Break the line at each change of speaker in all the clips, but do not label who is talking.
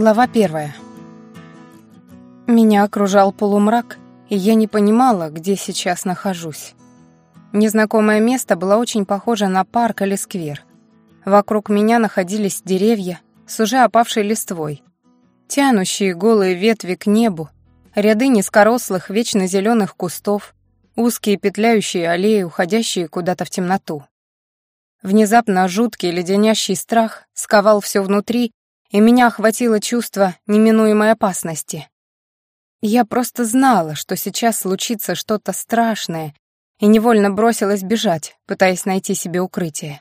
Глава первая. Меня окружал полумрак, и я не понимала, где сейчас нахожусь. Незнакомое место было очень похоже на парк или сквер. Вокруг меня находились деревья с уже опавшей листвой, тянущие голые ветви к небу, ряды низкорослых, вечно зеленых кустов, узкие петляющие аллеи, уходящие куда-то в темноту. Внезапно жуткий леденящий страх сковал все внутри, и меня охватило чувство неминуемой опасности. Я просто знала, что сейчас случится что-то страшное, и невольно бросилась бежать, пытаясь найти себе укрытие.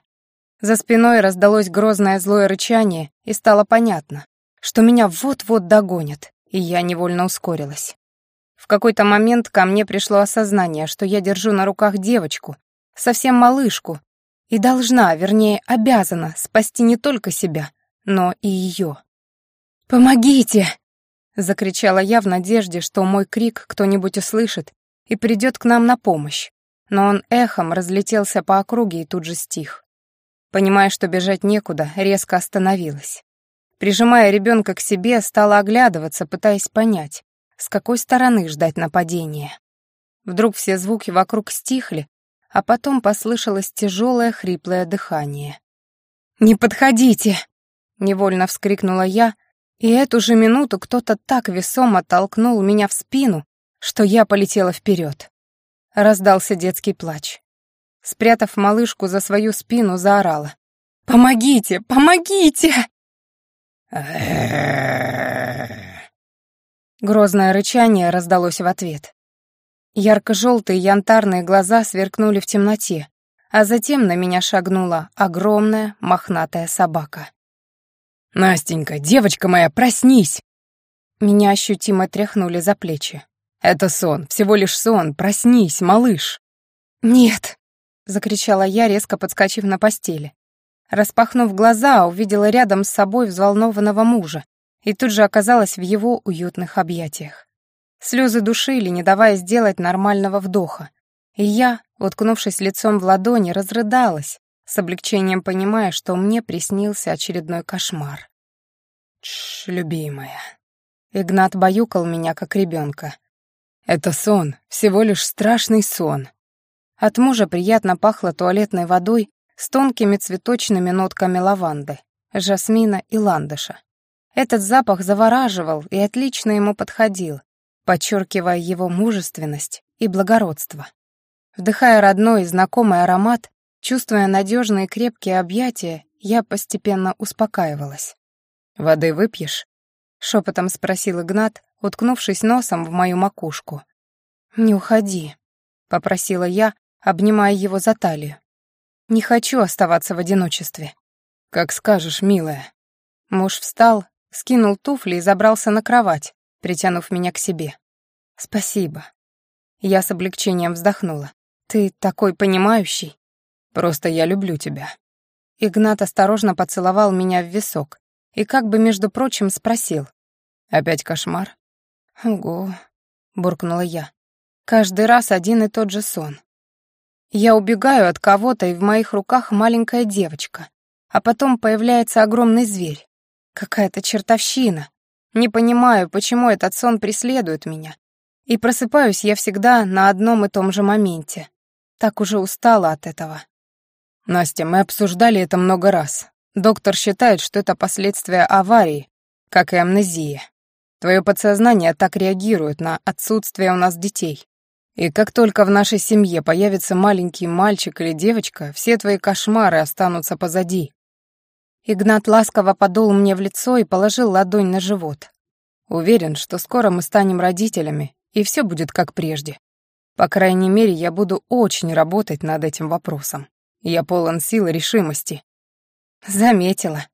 За спиной раздалось грозное злое рычание, и стало понятно, что меня вот-вот догонят, и я невольно ускорилась. В какой-то момент ко мне пришло осознание, что я держу на руках девочку, совсем малышку, и должна, вернее, обязана спасти не только себя, но и ее. «Помогите!» — закричала я в надежде, что мой крик кто-нибудь услышит и придет к нам на помощь, но он эхом разлетелся по округе и тут же стих. Понимая, что бежать некуда, резко остановилась. Прижимая ребенка к себе, стала оглядываться, пытаясь понять, с какой стороны ждать нападения. Вдруг все звуки вокруг стихли, а потом послышалось тяжелое хриплое дыхание. «Не подходите!» — невольно вскрикнула я, и эту же минуту кто-то так весомо толкнул меня в спину, что я полетела вперед. Раздался детский плач. Спрятав малышку за свою спину, заорала. «Помогите! Помогите!» Грозное рычание раздалось в ответ. Ярко-желтые янтарные глаза сверкнули в темноте, а затем на меня шагнула огромная мохнатая собака.
«Настенька, девочка моя, проснись!»
Меня ощутимо тряхнули за плечи.
«Это сон, всего лишь сон, проснись, малыш!»
«Нет!» — закричала я, резко подскочив на постели. Распахнув глаза, увидела рядом с собой взволнованного мужа и тут же оказалась в его уютных объятиях. Слезы душили, не давая сделать нормального вдоха. И я, уткнувшись лицом в ладони, разрыдалась, с облегчением понимая, что мне приснился очередной кошмар.
«Тш, любимая».
Игнат баюкал меня, как ребенка.
«Это сон, всего лишь страшный сон».
От мужа приятно пахло туалетной водой с тонкими цветочными нотками лаванды, жасмина и ландыша. Этот запах завораживал и отлично ему подходил, подчеркивая его мужественность и благородство. Вдыхая родной и знакомый аромат, чувствуя надежные крепкие объятия, я постепенно успокаивалась.
«Воды выпьешь?»
— шепотом спросил Игнат, уткнувшись носом в мою макушку. «Не уходи», — попросила я, обнимая его за талию. «Не хочу оставаться в одиночестве».
«Как скажешь, милая».
Муж встал, скинул туфли и забрался на кровать, притянув меня к себе. «Спасибо». Я с облегчением вздохнула. «Ты такой понимающий».
«Просто я люблю тебя».
Игнат осторожно поцеловал меня в висок и как бы, между прочим, спросил.
«Опять кошмар?»
«Ого», — буркнула я. «Каждый раз один и тот же сон. Я убегаю от кого-то, и в моих руках маленькая девочка, а потом появляется огромный зверь. Какая-то чертовщина. Не понимаю, почему этот сон преследует меня. И просыпаюсь я всегда на одном и том же моменте. Так уже устала от этого.
Настя, мы обсуждали это много раз. Доктор считает, что это последствия аварии, как и амнезия. Твое подсознание так реагирует на отсутствие у нас детей. И как только в нашей семье появится маленький мальчик или девочка, все твои кошмары останутся позади.
Игнат ласково подул мне в лицо и положил ладонь на живот.
Уверен, что скоро мы станем родителями, и все будет как прежде. По крайней мере, я буду очень работать над этим вопросом. Я полон сил и решимости.
Заметила.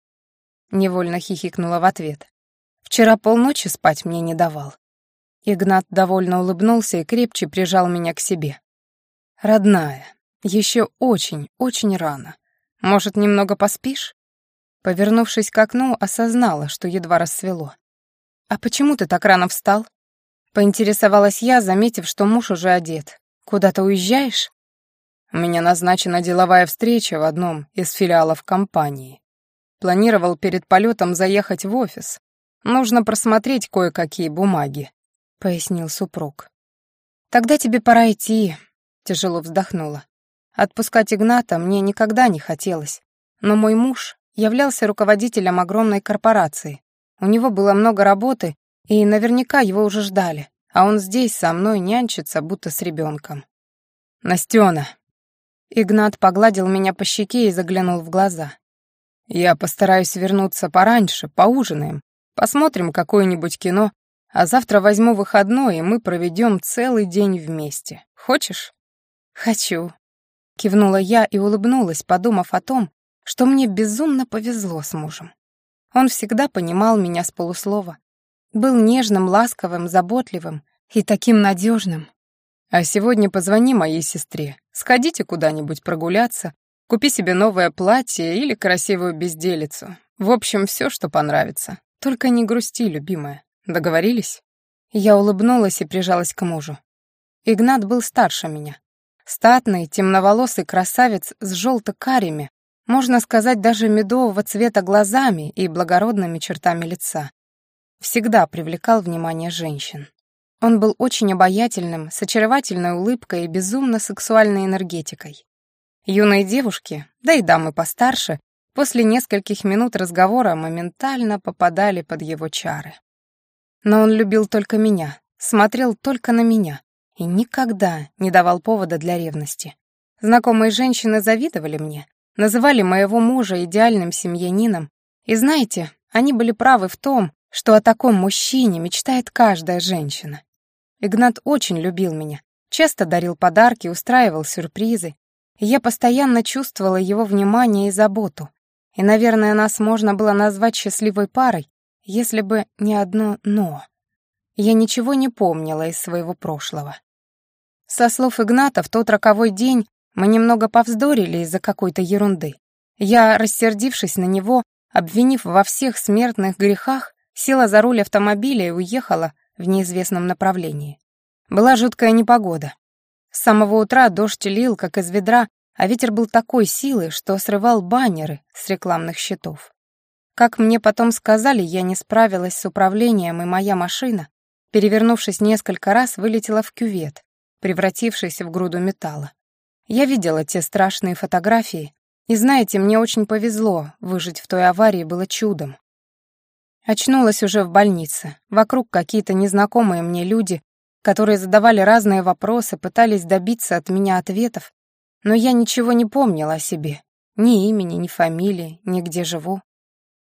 Невольно хихикнула в ответ. Вчера полночи спать мне не давал. Игнат довольно улыбнулся и крепче прижал меня к себе. «Родная, еще очень, очень рано. Может, немного поспишь?» Повернувшись к окну, осознала, что едва рассвело. «А почему ты так рано встал?» Поинтересовалась я, заметив, что муж уже одет. «Куда-то уезжаешь?»
«У меня назначена деловая встреча в одном из филиалов компании. Планировал перед полетом заехать в офис, Нужно просмотреть кое-какие бумаги», — пояснил супруг.
«Тогда тебе пора идти», — тяжело вздохнула. Отпускать Игната мне никогда не хотелось, но мой муж являлся руководителем огромной корпорации. У него было много работы, и наверняка его уже ждали, а он здесь со мной нянчится, будто с ребенком.
«Настена!»
Игнат погладил меня по щеке и заглянул в глаза.
«Я постараюсь вернуться пораньше, поужинаем, посмотрим какое-нибудь кино, а завтра возьму выходной, и мы проведем целый день вместе. Хочешь?»
«Хочу», — кивнула я и улыбнулась, подумав о том, что мне безумно повезло с мужем. Он всегда понимал меня с полуслова, был нежным, ласковым, заботливым и таким надежным.
А сегодня позвони моей сестре. Сходите куда-нибудь прогуляться, купи себе новое платье или красивую безделицу. В общем, все, что понравится. Только не грусти, любимая. Договорились?»
Я улыбнулась и прижалась к мужу. Игнат был старше меня. Статный, темноволосый красавец с желто-карими, можно сказать, даже медового цвета глазами и благородными чертами лица. Всегда привлекал внимание женщин. Он был очень обаятельным, с очаровательной улыбкой и безумно сексуальной энергетикой. Юные девушки, да и дамы постарше, после нескольких минут разговора моментально попадали под его чары. Но он любил только меня, смотрел только на меня и никогда не давал повода для ревности. Знакомые женщины завидовали мне, называли моего мужа идеальным семьянином, и знаете, они были правы в том, что о таком мужчине мечтает каждая женщина. Игнат очень любил меня, часто дарил подарки, устраивал сюрпризы, я постоянно чувствовала его внимание и заботу. И, наверное, нас можно было назвать счастливой парой, если бы не одно «но». Я ничего не помнила из своего прошлого. Со слов Игната, в тот роковой день мы немного повздорили из-за какой-то ерунды. Я, рассердившись на него, обвинив во всех смертных грехах, села за руль автомобиля и уехала в неизвестном направлении. Была жуткая непогода. С самого утра дождь лил, как из ведра, а ветер был такой силы, что срывал баннеры с рекламных щитов. Как мне потом сказали, я не справилась с управлением, и моя машина, перевернувшись несколько раз, вылетела в кювет, превратившись в груду металла. Я видела те страшные фотографии, и знаете, мне очень повезло, выжить в той аварии было чудом. Очнулась уже в больнице. Вокруг какие-то незнакомые мне люди, которые задавали разные вопросы, пытались добиться от меня ответов, но я ничего не помнила о себе. Ни имени, ни фамилии, ни где живу.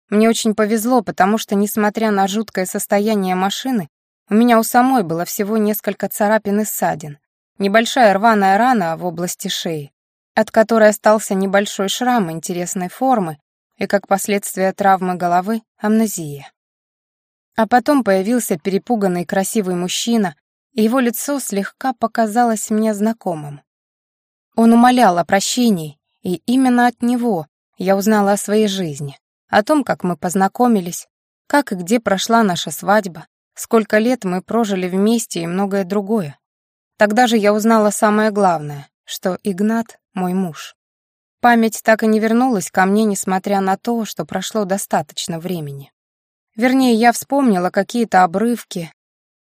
Мне очень повезло, потому что, несмотря на жуткое состояние машины, у меня у самой было всего несколько царапин и ссадин, небольшая рваная рана в области шеи, от которой остался небольшой шрам интересной формы и, как последствие травмы головы, амнезия. А потом появился перепуганный красивый мужчина, и его лицо слегка показалось мне знакомым. Он умолял о прощении, и именно от него я узнала о своей жизни, о том, как мы познакомились, как и где прошла наша свадьба, сколько лет мы прожили вместе и многое другое. Тогда же я узнала самое главное, что Игнат — мой муж. Память так и не вернулась ко мне, несмотря на то, что прошло достаточно времени. Вернее, я вспомнила какие-то обрывки,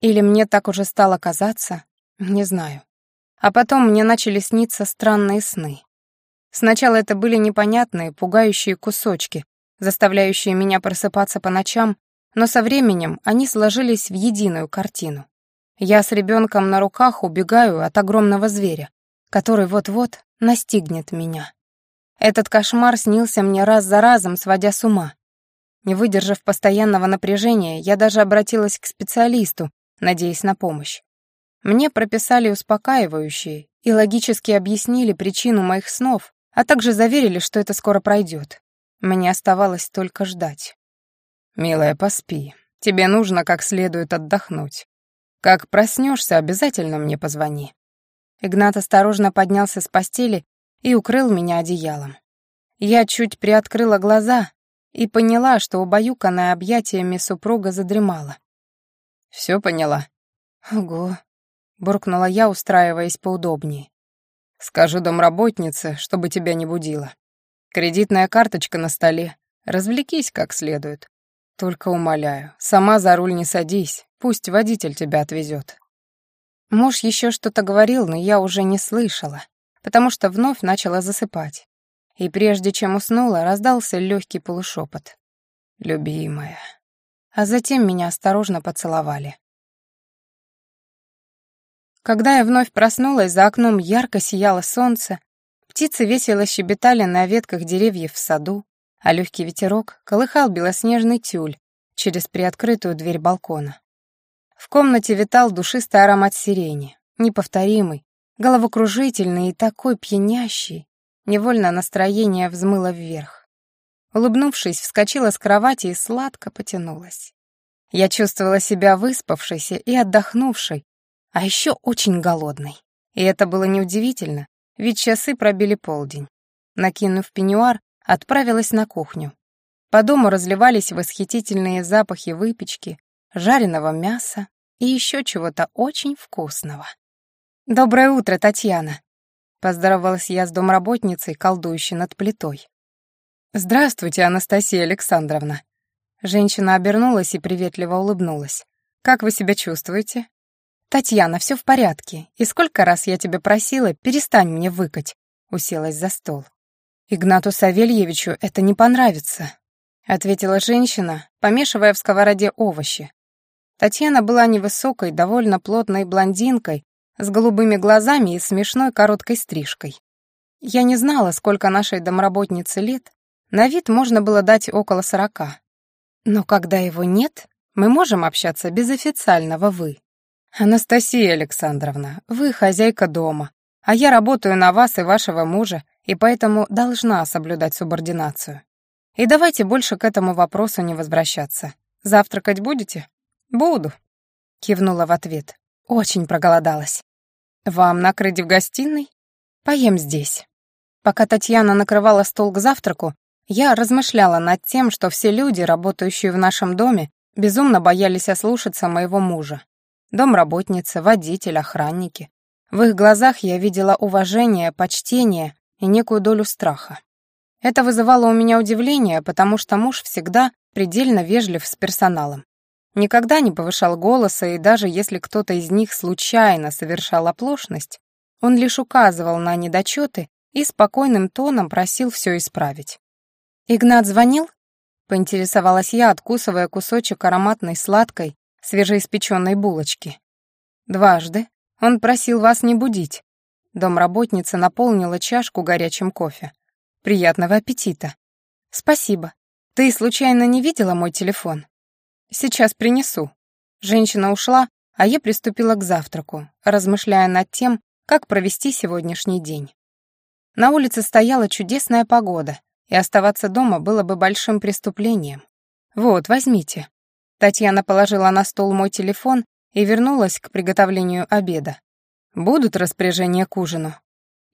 или мне так уже стало казаться, не знаю. А потом мне начали сниться странные сны. Сначала это были непонятные, пугающие кусочки, заставляющие меня просыпаться по ночам, но со временем они сложились в единую картину. Я с ребенком на руках убегаю от огромного зверя, который вот-вот настигнет меня. Этот кошмар снился мне раз за разом, сводя с ума. Не выдержав постоянного напряжения, я даже обратилась к специалисту, надеясь на помощь. Мне прописали успокаивающие и логически объяснили причину моих снов, а также заверили, что это скоро пройдет. Мне оставалось только ждать.
«Милая, поспи. Тебе нужно как следует отдохнуть. Как проснешься, обязательно мне позвони».
Игнат осторожно поднялся с постели и укрыл меня одеялом. Я чуть приоткрыла глаза и поняла, что убаюканная объятиями супруга задремала.
«Все поняла?»
«Ого», — буркнула я, устраиваясь поудобнее.
«Скажу домработнице, чтобы тебя не будила. Кредитная карточка на столе. Развлекись как следует. Только умоляю, сама за руль не садись, пусть водитель тебя отвезет.
Муж еще что-то говорил, но я уже не слышала, потому что вновь начала засыпать. И прежде чем уснула, раздался легкий полушепот.
«Любимая».
А затем меня осторожно поцеловали. Когда я вновь проснулась, за окном ярко сияло солнце, птицы весело щебетали на ветках деревьев в саду, а легкий ветерок колыхал белоснежный тюль через приоткрытую дверь балкона. В комнате витал душистый аромат сирени, неповторимый, головокружительный и такой пьянящий. Невольно настроение взмыло вверх. Улыбнувшись, вскочила с кровати и сладко потянулась. Я чувствовала себя выспавшейся и отдохнувшей, а еще очень голодной. И это было неудивительно, ведь часы пробили полдень. Накинув пеньюар, отправилась на кухню. По дому разливались восхитительные запахи выпечки, жареного мяса и еще чего-то очень вкусного. «Доброе утро, Татьяна!» — поздоровалась я с домработницей, колдующей над плитой.
«Здравствуйте, Анастасия Александровна!»
Женщина обернулась и приветливо улыбнулась. «Как вы себя чувствуете?» «Татьяна, все в порядке. И сколько раз я тебя просила, перестань мне выкать!» Уселась за стол. «Игнату Савельевичу это не понравится», — ответила женщина, помешивая в сковороде овощи. Татьяна была невысокой, довольно плотной блондинкой, с голубыми глазами и смешной короткой стрижкой. Я не знала, сколько нашей домработнице лет, на вид можно было дать около сорока. Но когда его нет, мы можем общаться без официального «вы». «Анастасия Александровна, вы хозяйка дома, а я работаю на вас и вашего мужа, и поэтому должна соблюдать субординацию. И давайте больше к этому вопросу не возвращаться. Завтракать будете? Буду, кивнула в ответ. Очень проголодалась. Вам накрыть в гостиной? Поем здесь. Пока Татьяна накрывала стол к завтраку, я размышляла над тем, что все люди, работающие в нашем доме, безумно боялись ослушаться моего мужа. Домработницы, водитель, охранники. В их глазах я видела уважение, почтение и некую долю страха. Это вызывало у меня удивление, потому что муж всегда предельно вежлив с персоналом. Никогда не повышал голоса, и даже если кто-то из них случайно совершал оплошность, он лишь указывал на недочеты и спокойным тоном просил все исправить. «Игнат звонил?» — поинтересовалась я, откусывая кусочек ароматной сладкой, свежеиспеченной булочки. «Дважды. Он просил вас не будить. Домработница наполнила чашку горячим кофе. «Приятного аппетита!» «Спасибо. Ты случайно не видела мой телефон?» «Сейчас принесу». Женщина ушла, а я приступила к завтраку, размышляя над тем, как провести сегодняшний день. На улице стояла чудесная погода, и оставаться дома было бы большим преступлением. «Вот, возьмите». Татьяна положила на стол мой телефон и вернулась к приготовлению обеда. Будут распоряжения к ужину.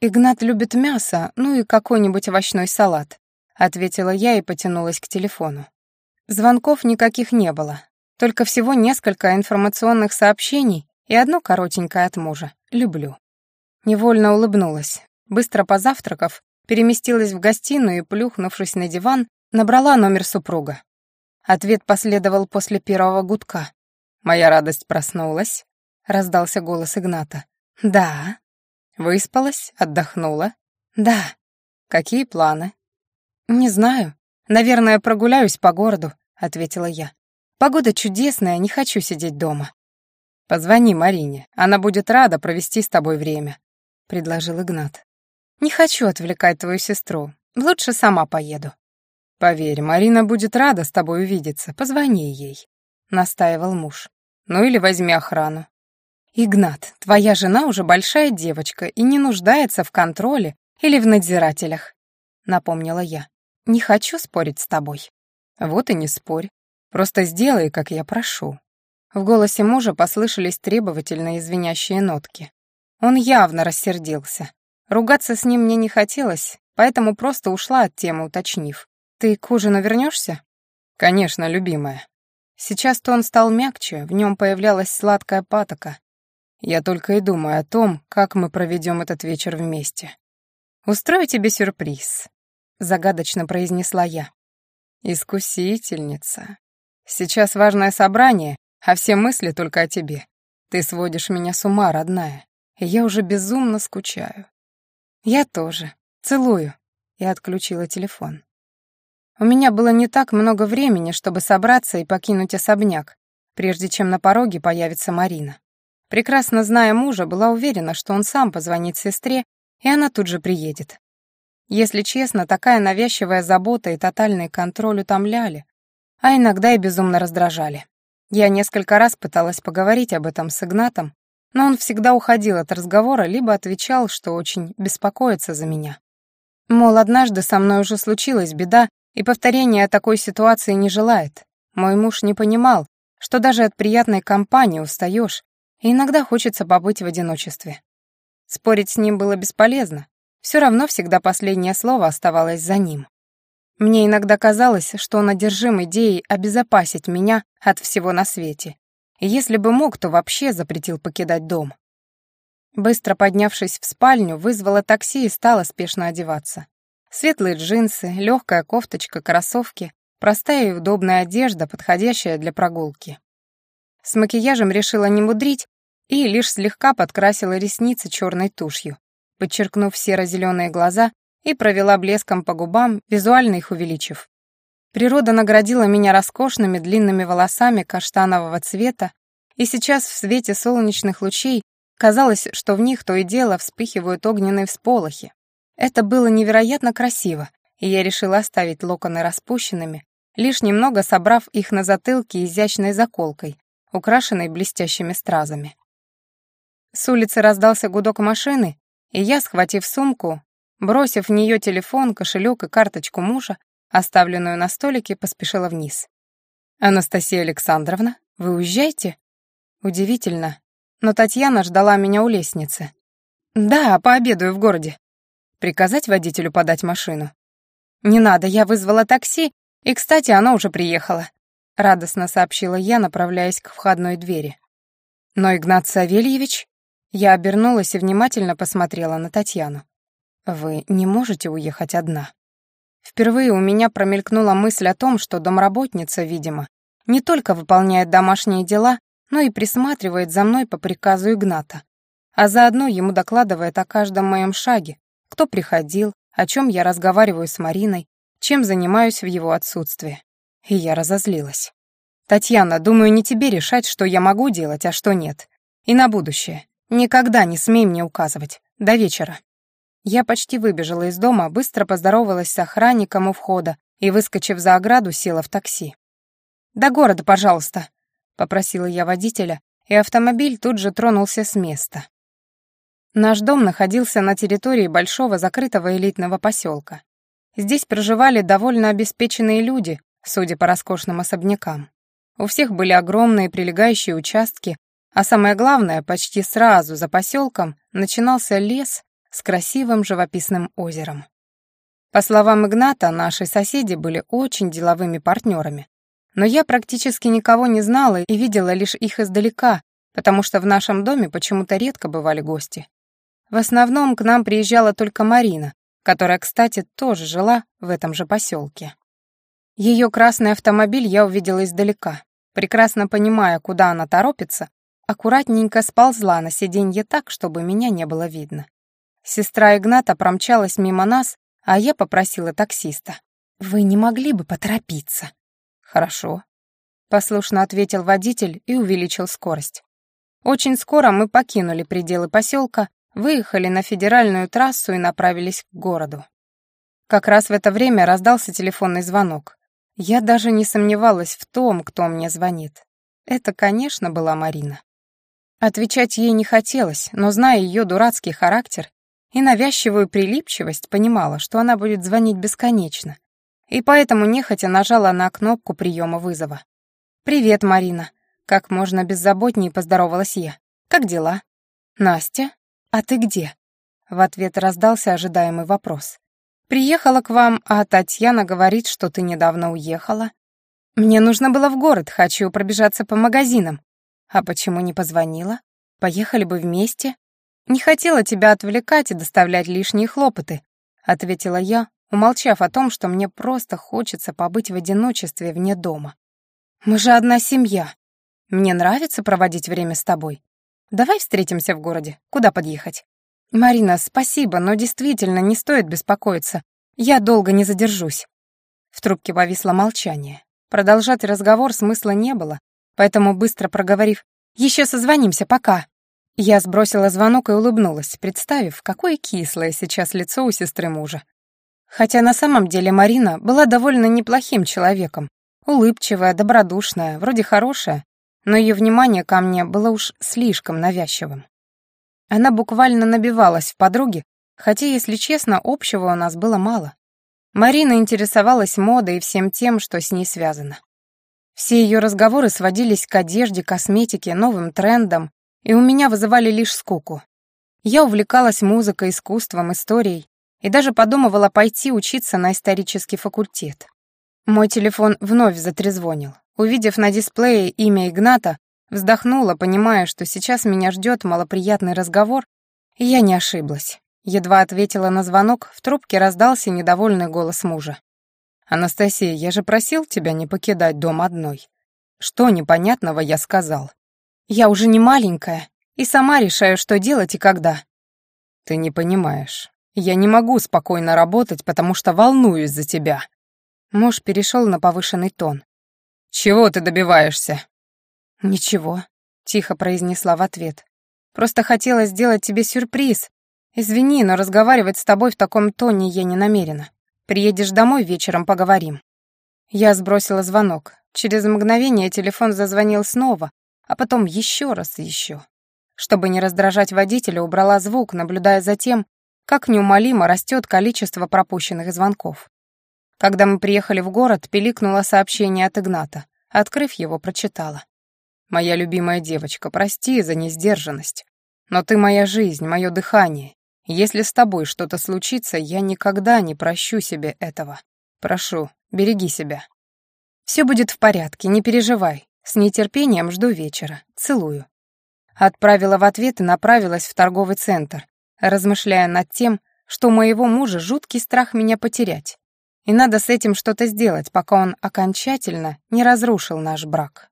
Игнат любит мясо, ну и какой-нибудь овощной салат, ответила я и потянулась к телефону. Звонков никаких не было, только всего несколько информационных сообщений и одно коротенькое от мужа. Люблю. Невольно улыбнулась. Быстро позавтракав, переместилась в гостиную и, плюхнувшись на диван, набрала номер супруга. Ответ последовал после первого гудка. «Моя радость проснулась», — раздался голос Игната. «Да». «Выспалась? Отдохнула?» «Да». «Какие планы?» «Не знаю. Наверное, прогуляюсь по городу», — ответила я. «Погода чудесная, не хочу сидеть дома». «Позвони Марине, она будет рада провести с тобой время», — предложил Игнат. «Не хочу отвлекать твою сестру. Лучше сама поеду». «Поверь, Марина будет рада с тобой увидеться. Позвони ей», — настаивал муж. «Ну или возьми охрану. «Игнат, твоя жена уже большая девочка и не нуждается в контроле или в надзирателях», — напомнила я. «Не хочу спорить с тобой». «Вот и не спорь. Просто сделай, как я прошу». В голосе мужа послышались требовательные извиняющие нотки. Он явно рассердился. Ругаться с ним мне не хотелось, поэтому просто ушла от темы, уточнив. «Ты к ужину вернешься?» «Конечно, любимая». Сейчас-то он стал мягче, в нем появлялась сладкая патока, я только и думаю о том, как мы проведем этот вечер вместе. «Устрою тебе сюрприз», — загадочно произнесла я. «Искусительница».
Сейчас важное собрание, а все мысли только о тебе. Ты сводишь меня с ума, родная, и я уже безумно скучаю».
«Я тоже. Целую». Я отключила телефон. У меня было не так много времени, чтобы собраться и покинуть особняк, прежде чем на пороге появится Марина. Прекрасно зная мужа, была уверена, что он сам позвонит сестре, и она тут же приедет. Если честно, такая навязчивая забота и тотальный контроль утомляли, а иногда и безумно раздражали. Я несколько раз пыталась поговорить об этом с Игнатом, но он всегда уходил от разговора, либо отвечал, что очень беспокоится за меня. Мол, однажды со мной уже случилась беда, и повторения такой ситуации не желает. Мой муж не понимал, что даже от приятной компании устаешь, и иногда хочется побыть в одиночестве. Спорить с ним было бесполезно, все равно всегда последнее слово оставалось за ним. Мне иногда казалось, что он одержим идеей обезопасить меня от всего на свете. Если бы мог, то вообще запретил покидать дом. Быстро поднявшись в спальню, вызвала такси и стала спешно одеваться. Светлые джинсы, легкая кофточка, кроссовки, простая и удобная одежда, подходящая для прогулки. С макияжем решила не мудрить и лишь слегка подкрасила ресницы черной тушью подчеркнув серо-зеленые глаза и провела блеском по губам, визуально их увеличив. Природа наградила меня роскошными длинными волосами каштанового цвета, и сейчас в свете солнечных лучей казалось, что в них то и дело вспыхивают огненные всполохи. Это было невероятно красиво, и я решила оставить локоны распущенными, лишь немного собрав их на затылке изящной заколкой, украшенной блестящими стразами. С улицы раздался гудок машины, и я, схватив сумку, бросив в нее телефон, кошелек и карточку мужа, оставленную на столике, поспешила вниз. «Анастасия Александровна, вы уезжаете?» Удивительно, но Татьяна ждала меня у лестницы. «Да, пообедаю в городе. Приказать водителю подать машину?» «Не надо, я вызвала такси, и, кстати, оно уже приехало», — радостно сообщила я, направляясь к входной двери. «Но Игнат Савельевич...» Я обернулась и внимательно посмотрела на Татьяну. «Вы не можете уехать одна?» Впервые у меня промелькнула мысль о том, что домработница, видимо, не только выполняет домашние дела, но и присматривает за мной по приказу Игната, а заодно ему докладывает о каждом моем шаге, кто приходил, о чем я разговариваю с Мариной, чем занимаюсь в его отсутствии. И я разозлилась. «Татьяна, думаю, не тебе решать, что я могу делать, а что нет. И на будущее. Никогда не смей мне указывать. До вечера. Я почти выбежала из дома, быстро поздоровалась с охранником у входа и, выскочив за ограду, села в такси. «До города, пожалуйста», — попросила я водителя, и автомобиль тут же тронулся с места. Наш дом находился на территории большого закрытого элитного поселка. Здесь проживали довольно обеспеченные люди, судя по роскошным особнякам. У всех были огромные прилегающие участки, а самое главное, почти сразу за поселком начинался лес с красивым живописным озером. По словам Игната, наши соседи были очень деловыми партнерами. Но я практически никого не знала и видела лишь их издалека, потому что в нашем доме почему-то редко бывали гости. В основном к нам приезжала только Марина, которая, кстати, тоже жила в этом же поселке. Ее красный автомобиль я увидела издалека. Прекрасно понимая, куда она торопится, аккуратненько сползла на сиденье так, чтобы меня не было видно. Сестра Игната промчалась мимо нас, а я попросила таксиста. «Вы не могли бы поторопиться?» «Хорошо», — послушно ответил водитель и увеличил скорость. Очень скоро мы покинули пределы поселка, выехали на федеральную трассу и направились к городу. Как раз в это время раздался телефонный звонок. Я даже не сомневалась в том, кто мне звонит. Это, конечно, была Марина. Отвечать ей не хотелось, но, зная ее дурацкий характер и навязчивую прилипчивость, понимала, что она будет звонить бесконечно, и поэтому нехотя нажала на кнопку приема вызова. «Привет, Марина», — как можно беззаботнее поздоровалась я. «Как дела?» «Настя, а ты где?» В ответ раздался ожидаемый вопрос. «Приехала к вам, а Татьяна говорит, что ты недавно уехала. Мне нужно было в город, хочу пробежаться по магазинам. А почему не позвонила? Поехали бы вместе. Не хотела тебя отвлекать и доставлять лишние хлопоты, ответила я, умолчав о том, что мне просто хочется побыть в одиночестве вне дома. Мы же одна семья. Мне нравится проводить время с тобой. Давай встретимся в городе. Куда подъехать? Марина, спасибо, но действительно не стоит беспокоиться. Я долго не задержусь. В трубке повисло молчание. Продолжать разговор смысла не было, поэтому, быстро проговорив «Еще созвонимся, пока», я сбросила звонок и улыбнулась, представив, какое кислое сейчас лицо у сестры мужа. Хотя на самом деле Марина была довольно неплохим человеком, улыбчивая, добродушная, вроде хорошая, но ее внимание ко мне было уж слишком навязчивым. Она буквально набивалась в подруги, хотя, если честно, общего у нас было мало. Марина интересовалась модой и всем тем, что с ней связано. Все ее разговоры сводились к одежде, косметике, новым трендам, и у меня вызывали лишь скуку. Я увлекалась музыкой, искусством, историей и даже подумывала пойти учиться на исторический факультет. Мой телефон вновь затрезвонил. Увидев на дисплее имя Игната, вздохнула, понимая, что сейчас меня ждет малоприятный разговор, и я не ошиблась. Едва ответила на звонок, в трубке раздался недовольный голос мужа. «Анастасия, я же просил тебя не покидать дом одной. Что непонятного я сказал?» «Я уже не маленькая, и сама решаю, что делать и когда». «Ты не понимаешь. Я не могу спокойно работать, потому что волнуюсь за тебя». Муж перешел на повышенный тон. «Чего ты добиваешься?» «Ничего», — тихо произнесла в ответ. «Просто хотела сделать тебе сюрприз. Извини, но разговаривать с тобой в таком тоне я не намерена. Приедешь домой вечером, поговорим». Я сбросила звонок. Через мгновение телефон зазвонил снова, а потом еще раз и еще. Чтобы не раздражать водителя, убрала звук, наблюдая за тем, как неумолимо растет количество пропущенных звонков. Когда мы приехали в город, пиликнуло сообщение от Игната. Открыв его, прочитала. «Моя любимая девочка, прости за несдержанность. Но ты моя жизнь, мое дыхание. Если с тобой что-то случится, я никогда не прощу себе этого. Прошу, береги себя». «Все будет в порядке, не переживай. С нетерпением жду вечера. Целую». Отправила в ответ и направилась в торговый центр, размышляя над тем, что у моего мужа жуткий страх меня потерять и надо с этим что-то сделать, пока он окончательно не разрушил наш брак.